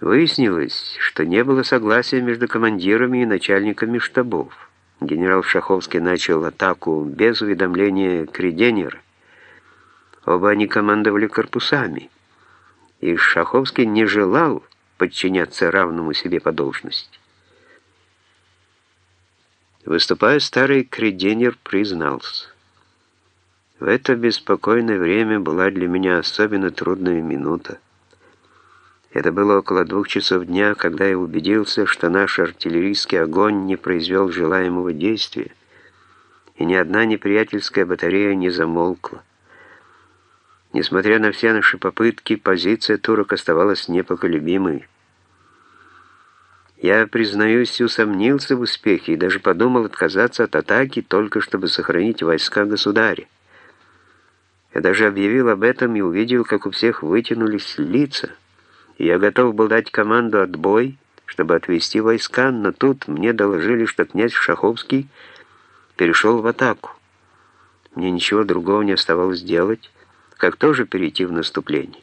Выяснилось, что не было согласия между командирами и начальниками штабов. Генерал Шаховский начал атаку без уведомления Креденера. Оба они командовали корпусами, и Шаховский не желал подчиняться равному себе по должности. Выступая, старый Креденер признался. В это беспокойное время была для меня особенно трудная минута. Это было около двух часов дня, когда я убедился, что наш артиллерийский огонь не произвел желаемого действия, и ни одна неприятельская батарея не замолкла. Несмотря на все наши попытки, позиция турок оставалась непоколебимой. Я, признаюсь, усомнился в успехе и даже подумал отказаться от атаки, только чтобы сохранить войска государя. Я даже объявил об этом и увидел, как у всех вытянулись лица. Я готов был дать команду «отбой», чтобы отвести войска, но тут мне доложили, что князь Шаховский перешел в атаку. Мне ничего другого не оставалось делать, как тоже перейти в наступление.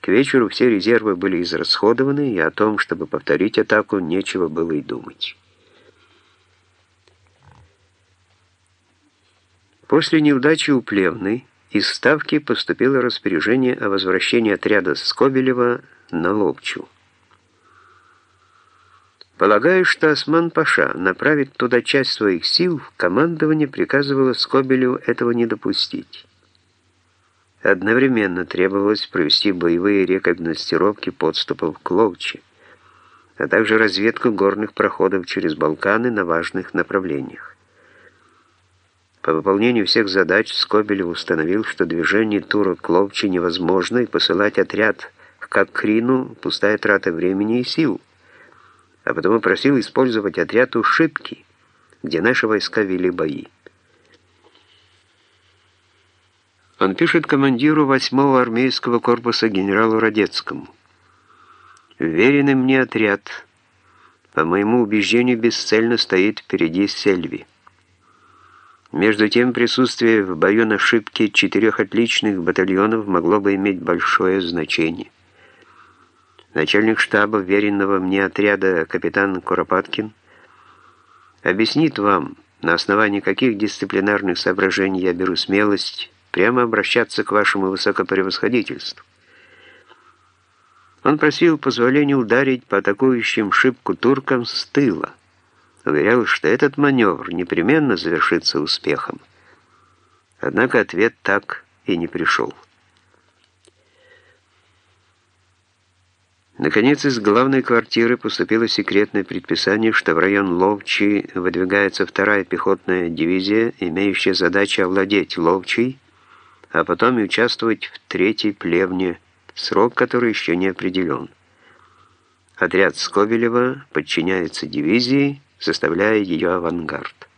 К вечеру все резервы были израсходованы, и о том, чтобы повторить атаку, нечего было и думать. После неудачи у Плевны из Ставки поступило распоряжение о возвращении отряда Скобелева на Лобчу. Полагаю, что Осман-Паша направит туда часть своих сил, командование приказывало Скобелеву этого не допустить. Одновременно требовалось провести боевые рекогностировки подступов к Ловче, а также разведку горных проходов через Балканы на важных направлениях. По выполнению всех задач Скобелев установил, что движение тура к Ловче невозможно, и посылать отряд к Капкрину – пустая трата времени и сил. А потому просил использовать отряд у Шибки, где наши войска вели бои. Он пишет командиру 8-го армейского корпуса генералу Радецкому. «Веренный мне отряд, по моему убеждению, бесцельно стоит впереди Сельви». Между тем, присутствие в бою на шибке четырех отличных батальонов могло бы иметь большое значение. Начальник штаба веренного мне отряда капитан Куропаткин объяснит вам, на основании каких дисциплинарных соображений я беру смелость прямо обращаться к вашему высокопревосходительству. Он просил позволения ударить по атакующим шибку туркам с тыла уверял, что этот маневр непременно завершится успехом. Однако ответ так и не пришел. Наконец, из главной квартиры поступило секретное предписание, что в район Ловчи выдвигается вторая пехотная дивизия, имеющая задачу овладеть Ловчей, а потом и участвовать в третьей плевне, срок которой еще не определен. Отряд Скобелева подчиняется дивизии, составляя ее авангард.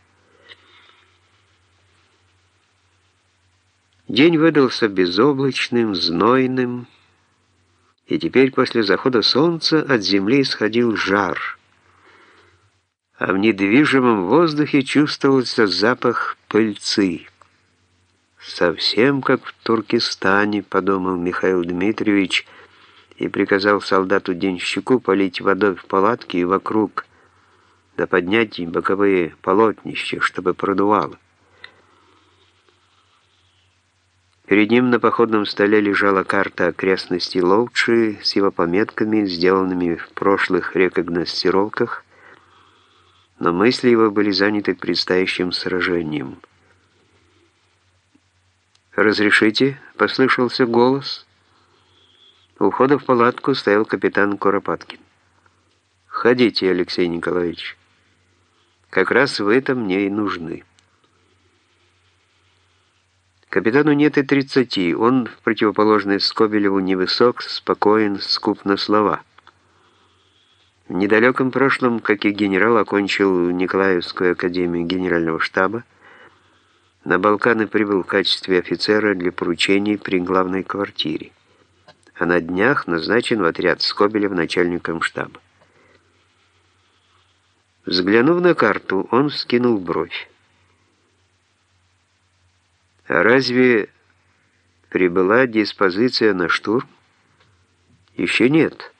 День выдался безоблачным, знойным, и теперь после захода солнца от земли исходил жар, а в недвижимом воздухе чувствовался запах пыльцы. «Совсем как в Туркестане», — подумал Михаил Дмитриевич, и приказал солдату-денщику полить водой в палатке и вокруг да поднять боковые полотнища, чтобы продувало. Перед ним на походном столе лежала карта окрестностей Ловчи с его пометками, сделанными в прошлых рекогностировках, но мысли его были заняты предстоящим сражением. «Разрешите?» — послышался голос. У входа в палатку стоял капитан Куропаткин. «Ходите, Алексей Николаевич». Как раз в этом мне и нужны. Капитану нет и тридцати, он, в противоположность Скобелеву, невысок, спокоен, скуп на слова. В недалеком прошлом, как и генерал, окончил Николаевскую академию генерального штаба, на Балканы прибыл в качестве офицера для поручений при главной квартире, а на днях назначен в отряд Скобелев начальником штаба. Взглянув на карту, он вскинул бровь. А разве прибыла диспозиция на штурм? Еще нет.